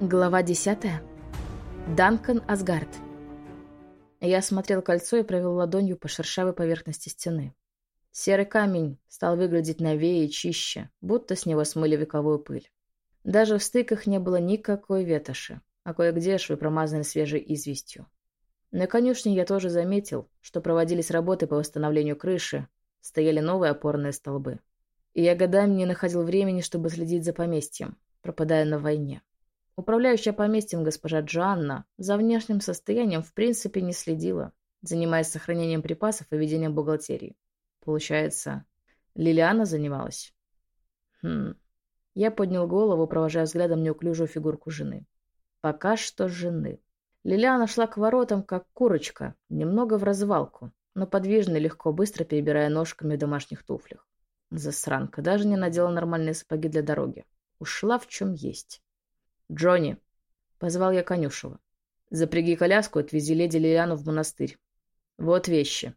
Глава 10. Данкан Асгард. Я осмотрел кольцо и провел ладонью по шершавой поверхности стены. Серый камень стал выглядеть новее и чище, будто с него смыли вековую пыль. Даже в стыках не было никакой ветоши, а кое-где швы промазаны свежей известью. На конюшне я тоже заметил, что проводились работы по восстановлению крыши, стояли новые опорные столбы. И я годами не находил времени, чтобы следить за поместьем, пропадая на войне. Управляющая поместьем госпожа Джоанна за внешним состоянием в принципе не следила, занимаясь сохранением припасов и ведением бухгалтерии. Получается, Лилиана занималась? Хм. Я поднял голову, провожая взглядом неуклюжую фигурку жены. Пока что жены. Лилиана шла к воротам, как курочка, немного в развалку, но подвижно и легко, быстро перебирая ножками в домашних туфлях. Засранка, даже не надела нормальные сапоги для дороги. Ушла в чем есть. «Джонни!» — позвал я Конюшева. «Запряги коляску, отвези леди Лилиану в монастырь. Вот вещи».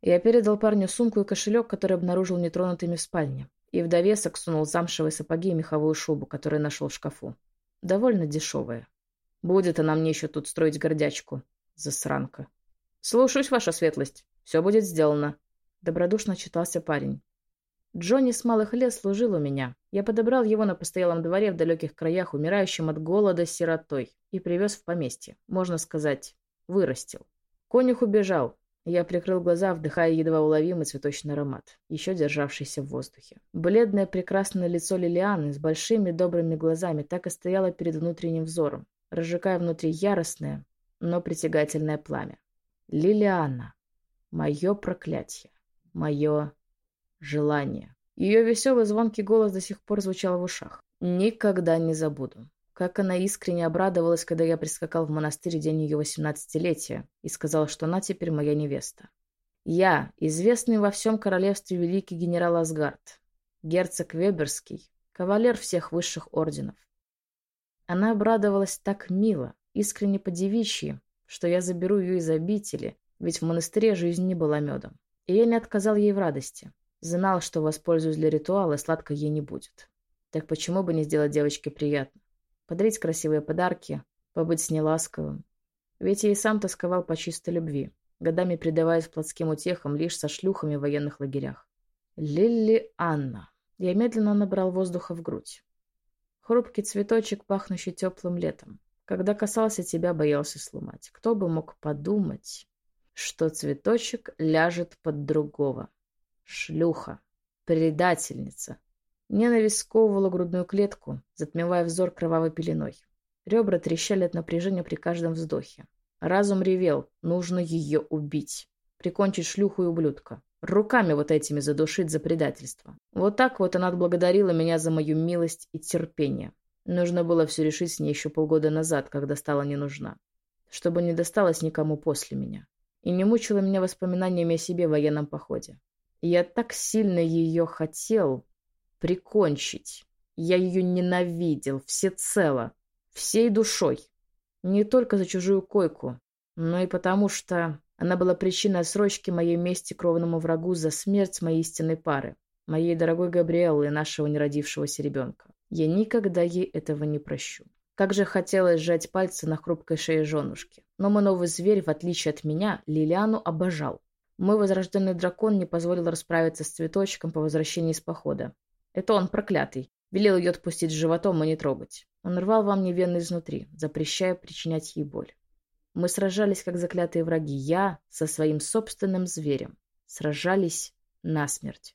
Я передал парню сумку и кошелек, который обнаружил нетронутыми в спальне, и в довесок сунул замшевые сапоги и меховую шубу, которую нашел в шкафу. Довольно дешевая. Будет она мне еще тут строить гордячку. Засранка. «Слушаюсь, ваша светлость. Все будет сделано», — добродушно читался парень. Джонни с малых лет служил у меня. Я подобрал его на постоялом дворе в далеких краях, умирающим от голода сиротой, и привез в поместье. Можно сказать, вырастил. Конюх убежал. Я прикрыл глаза, вдыхая едва уловимый цветочный аромат, еще державшийся в воздухе. Бледное прекрасное лицо Лилианы с большими добрыми глазами так и стояло перед внутренним взором, разжигая внутри яростное, но притягательное пламя. Лилиана. Мое проклятие. Мое желание. Ее веселый звонкий голос до сих пор звучал в ушах. Никогда не забуду. Как она искренне обрадовалась, когда я прискакал в монастырь день ее восемнадцатилетия и сказал, что она теперь моя невеста. Я, известный во всем королевстве великий генерал Асгард, герцог Веберский, кавалер всех высших орденов. Она обрадовалась так мило, искренне по-девичьи, что я заберу ее из обители, ведь в монастыре жизнь не была медом. И я не отказал ей в радости. Знал, что воспользуюсь для ритуала, сладко ей не будет. Так почему бы не сделать девочке приятно? Подарить красивые подарки, побыть с ней ласковым. Ведь я и сам тосковал по чистой любви, годами предаваясь плотским утехам лишь со шлюхами в военных лагерях. Лилли Анна. Я медленно набрал воздуха в грудь. Хрупкий цветочек, пахнущий теплым летом. Когда касался тебя, боялся сломать. Кто бы мог подумать, что цветочек ляжет под другого. Шлюха. Предательница. Ненависть сковывала грудную клетку, затмевая взор кровавой пеленой. Ребра трещали от напряжения при каждом вздохе. Разум ревел. Нужно ее убить. Прикончить шлюху и ублюдка. Руками вот этими задушить за предательство. Вот так вот она отблагодарила меня за мою милость и терпение. Нужно было все решить с ней еще полгода назад, когда стала не нужна. Чтобы не досталось никому после меня. И не мучило меня воспоминаниями о себе в военном походе. Я так сильно ее хотел прикончить. Я ее ненавидел всецело, всей душой. Не только за чужую койку, но и потому, что она была причиной срочки моей мести кровному врагу за смерть моей истинной пары, моей дорогой Габриэллы и нашего неродившегося ребенка. Я никогда ей этого не прощу. Как же хотелось сжать пальцы на хрупкой шее женушки. Но мой новый зверь, в отличие от меня, Лилиану обожал. Мой возрожденный дракон не позволил расправиться с цветочком по возвращении из похода. Это он, проклятый, велел ее отпустить животом и не трогать. Он рвал во мне вены изнутри, запрещая причинять ей боль. Мы сражались, как заклятые враги. Я со своим собственным зверем. Сражались насмерть.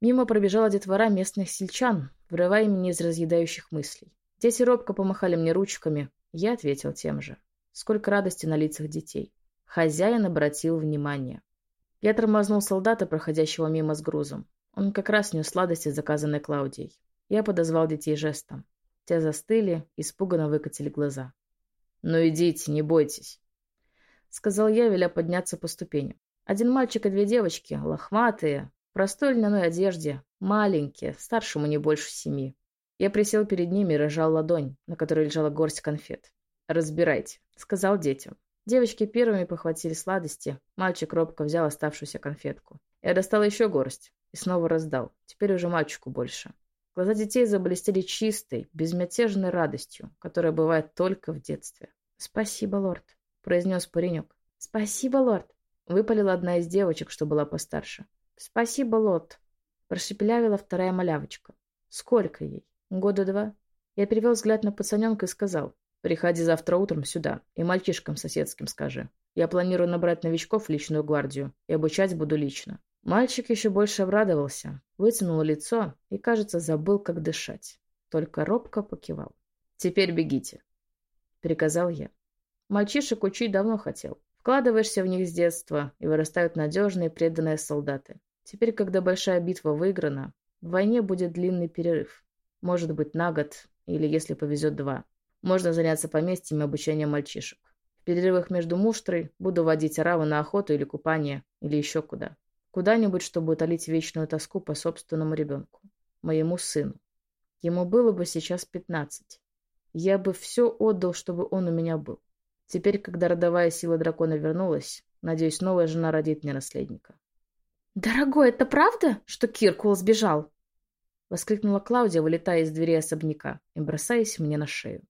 Мимо пробежала детвора местных сельчан, вырывая меня из разъедающих мыслей. Дети робко помахали мне ручками. Я ответил тем же. Сколько радости на лицах детей. Хозяин обратил внимание. Я тормознул солдата, проходящего мимо с грузом. Он как раз нес сладости, заказанной Клаудией. Я подозвал детей жестом. Те застыли, испуганно выкатили глаза. «Ну идите, не бойтесь», — сказал я, веля подняться по ступеням. Один мальчик и две девочки, лохматые, в простой льняной одежде, маленькие, старшему не больше семи. Я присел перед ними и рожал ладонь, на которой лежала горсть конфет. «Разбирайте», — сказал детям. Девочки первыми похватили сладости. Мальчик робко взял оставшуюся конфетку. Я достал еще горсть и снова раздал. Теперь уже мальчику больше. Глаза детей заблестели чистой, безмятежной радостью, которая бывает только в детстве. «Спасибо, лорд», — произнес паренек. «Спасибо, лорд», — выпалила одна из девочек, что была постарше. «Спасибо, лорд», — прошепелявила вторая малявочка. «Сколько ей? Года два?» Я перевел взгляд на пацаненка и сказал. «Приходи завтра утром сюда и мальчишкам соседским скажи. Я планирую набрать новичков в личную гвардию и обучать буду лично. Мальчик еще больше обрадовался, вытянул лицо и, кажется, забыл, как дышать. Только робко покивал. «Теперь бегите», — приказал я. Мальчишек учить давно хотел. Вкладываешься в них с детства, и вырастают надежные преданные солдаты. Теперь, когда большая битва выиграна, в войне будет длинный перерыв. Может быть, на год, или, если повезет, два. Можно заняться поместьем и обучением мальчишек. В перерывах между муштрой буду водить аравы на охоту или купание, или еще куда. Куда-нибудь, чтобы утолить вечную тоску по собственному ребенку. Моему сыну. Ему было бы сейчас пятнадцать. Я бы все отдал, чтобы он у меня был. Теперь, когда родовая сила дракона вернулась, надеюсь, новая жена родит мне наследника. «Дорогой, это правда, что Киркул сбежал?» Воскликнула Клаудия, вылетая из двери особняка и бросаясь мне на шею.